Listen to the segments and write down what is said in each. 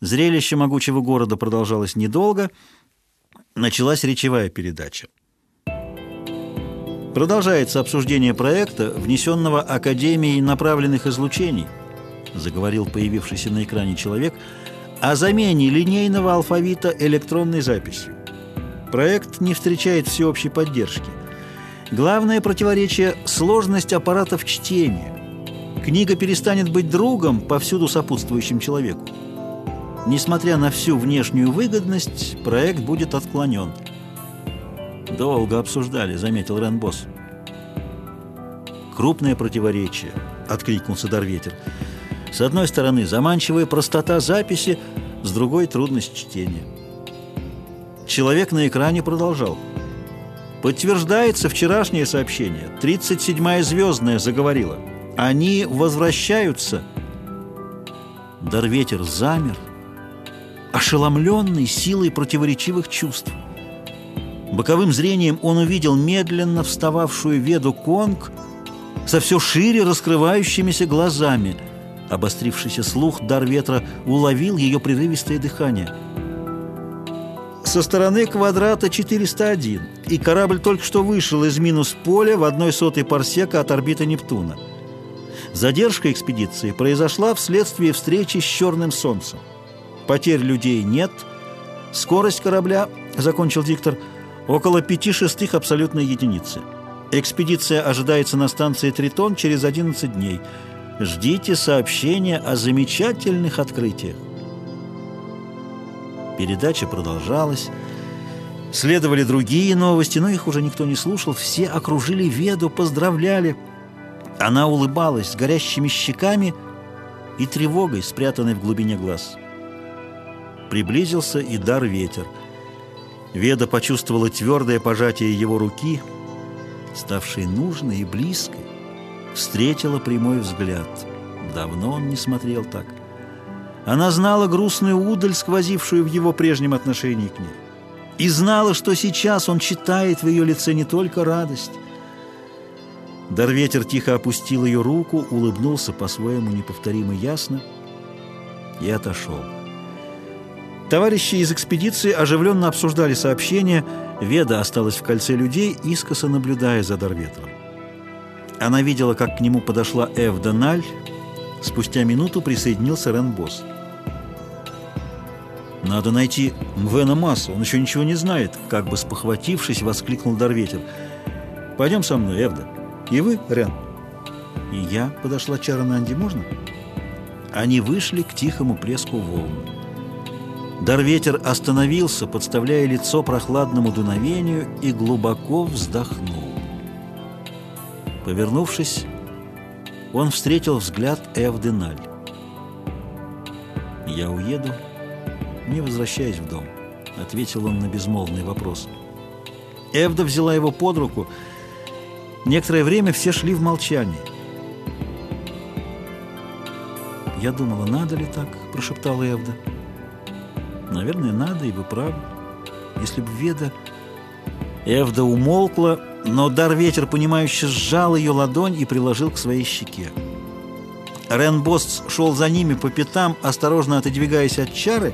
Зрелище могучего города продолжалось недолго. Началась речевая передача. Продолжается обсуждение проекта, внесенного Академией направленных излучений, заговорил появившийся на экране человек, о замене линейного алфавита электронной записью. Проект не встречает всеобщей поддержки. Главное противоречие – сложность аппаратов чтения. Книга перестанет быть другом, повсюду сопутствующим человеку. Несмотря на всю внешнюю выгодность, проект будет отклонен. «Долго обсуждали», — заметил Ренбос. «Крупное противоречие», — откликнулся Дарветер. «С одной стороны, заманчивая простота записи, с другой — трудность чтения». Человек на экране продолжал. «Подтверждается вчерашнее сообщение. 37-я звездная заговорила. Они возвращаются». Дарветер замер, ошеломленный силой противоречивых чувств. Боковым зрением он увидел медленно встававшую веду Конг со все шире раскрывающимися глазами. Обострившийся слух дар ветра уловил ее прерывистое дыхание. Со стороны квадрата 401, и корабль только что вышел из минус поля в одной сотой парсека от орбиты Нептуна. Задержка экспедиции произошла вследствие встречи с черным солнцем. Потерь людей нет. Скорость корабля, закончил диктор, около пяти шестых абсолютной единицы. Экспедиция ожидается на станции Тритон через 11 дней. Ждите сообщения о замечательных открытиях. Передача продолжалась. Следовали другие новости, но их уже никто не слушал. Все окружили Веду, поздравляли. Она улыбалась с горящими щеками и тревогой, спрятанной в глубине глаз. Приблизился и дар ветер. Веда почувствовала твердое пожатие его руки, ставшей нужной и близкой. Встретила прямой взгляд. Давно он не смотрел так. Она знала грустную удаль, сквозившую в его прежнем отношении к ней. И знала, что сейчас он читает в ее лице не только радость. Дарветер тихо опустил ее руку, улыбнулся по-своему неповторимо ясно и отошел. Товарищи из экспедиции оживленно обсуждали сообщение. Веда осталась в кольце людей, искоса наблюдая за Дарветром. Она видела, как к нему подошла Эв Дональ. Спустя минуту присоединился Рен Босс. «Надо найти Мвена Массу, он еще ничего не знает», как бы спохватившись, воскликнул Дарветер. «Пойдем со мной, Эвда. И вы, Рен?» «И я», — подошла Чара Нанди, «можно?» Они вышли к тихому плеску волн. Дарветер остановился, подставляя лицо прохладному дуновению, и глубоко вздохнул. Повернувшись, он встретил взгляд Эвденаль. «Я уеду, не возвращаясь в дом», — ответил он на безмолвный вопрос. Эвда взяла его под руку. Некоторое время все шли в молчании. «Я думала, надо ли так?» — прошептала Эвда. Наверное, надо, и вы правы. Если бы Веда... Эвда умолкла, но дар ветер, понимающе сжал ее ладонь и приложил к своей щеке. Ренбост шел за ними по пятам, осторожно отодвигаясь от чары,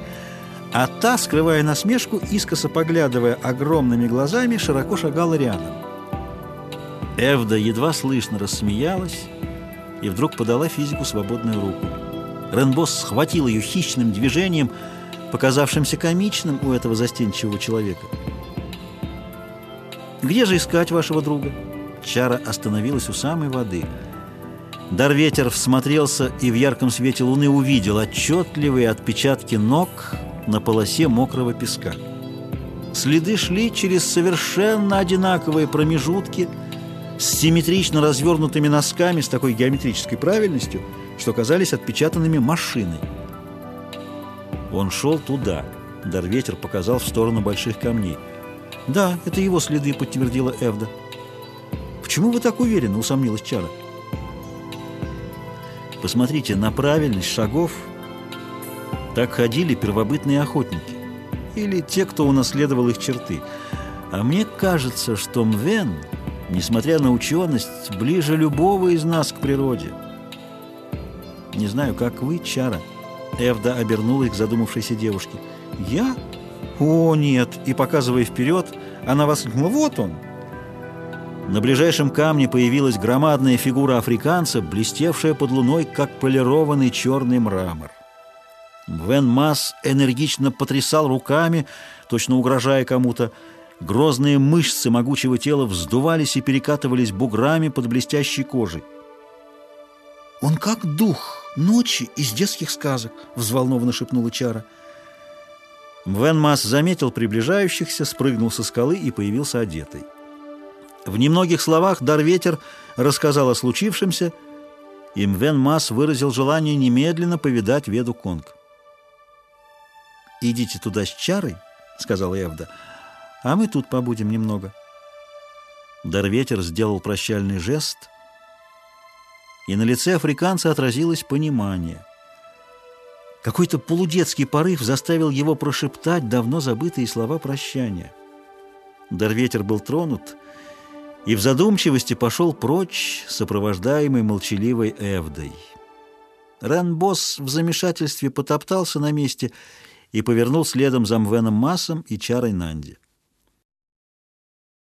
а та, скрывая насмешку, искоса поглядывая огромными глазами, широко шагала рядом. Эвда едва слышно рассмеялась и вдруг подала физику свободную руку. Ренбос схватил ее хищным движением, показавшимся комичным у этого застенчивого человека. «Где же искать вашего друга?» Чара остановилась у самой воды. Дарветер всмотрелся и в ярком свете луны увидел отчетливые отпечатки ног на полосе мокрого песка. Следы шли через совершенно одинаковые промежутки с симметрично развернутыми носками с такой геометрической правильностью, что казались отпечатанными машиной. Он шел туда. Дарветер показал в сторону больших камней. «Да, это его следы», — подтвердила Эвда. «Почему вы так уверены?» — усомнилась Чара. «Посмотрите на правильность шагов. Так ходили первобытные охотники. Или те, кто унаследовал их черты. А мне кажется, что Мвен, несмотря на ученость, ближе любого из нас к природе. Не знаю, как вы, Чара». Эвда обернулась к задумавшейся девушке. «Я? О, нет!» И, показывая вперед, она воскликнула. «Вот он!» На ближайшем камне появилась громадная фигура африканца, блестевшая под луной, как полированный черный мрамор. Вен Масс энергично потрясал руками, точно угрожая кому-то. Грозные мышцы могучего тела вздувались и перекатывались буграми под блестящей кожей. «Он как дух ночи из детских сказок», — взволнованно шепнула Чара. Вен Масс заметил приближающихся, спрыгнул со скалы и появился одетый. В немногих словах Дарветер рассказал о случившемся, и Мвен Мас выразил желание немедленно повидать Веду Конг. «Идите туда с чарой», — сказала Эвда, — «а мы тут побудем немного». Дарветер сделал прощальный жест, и на лице африканца отразилось понимание. Какой-то полудетский порыв заставил его прошептать давно забытые слова прощания. Дарветер был тронут и в задумчивости пошел прочь, сопровождаемый молчаливой Эвдой. Рен-босс в замешательстве потоптался на месте и повернул следом за Мвеном Массом и Чарой Нанди.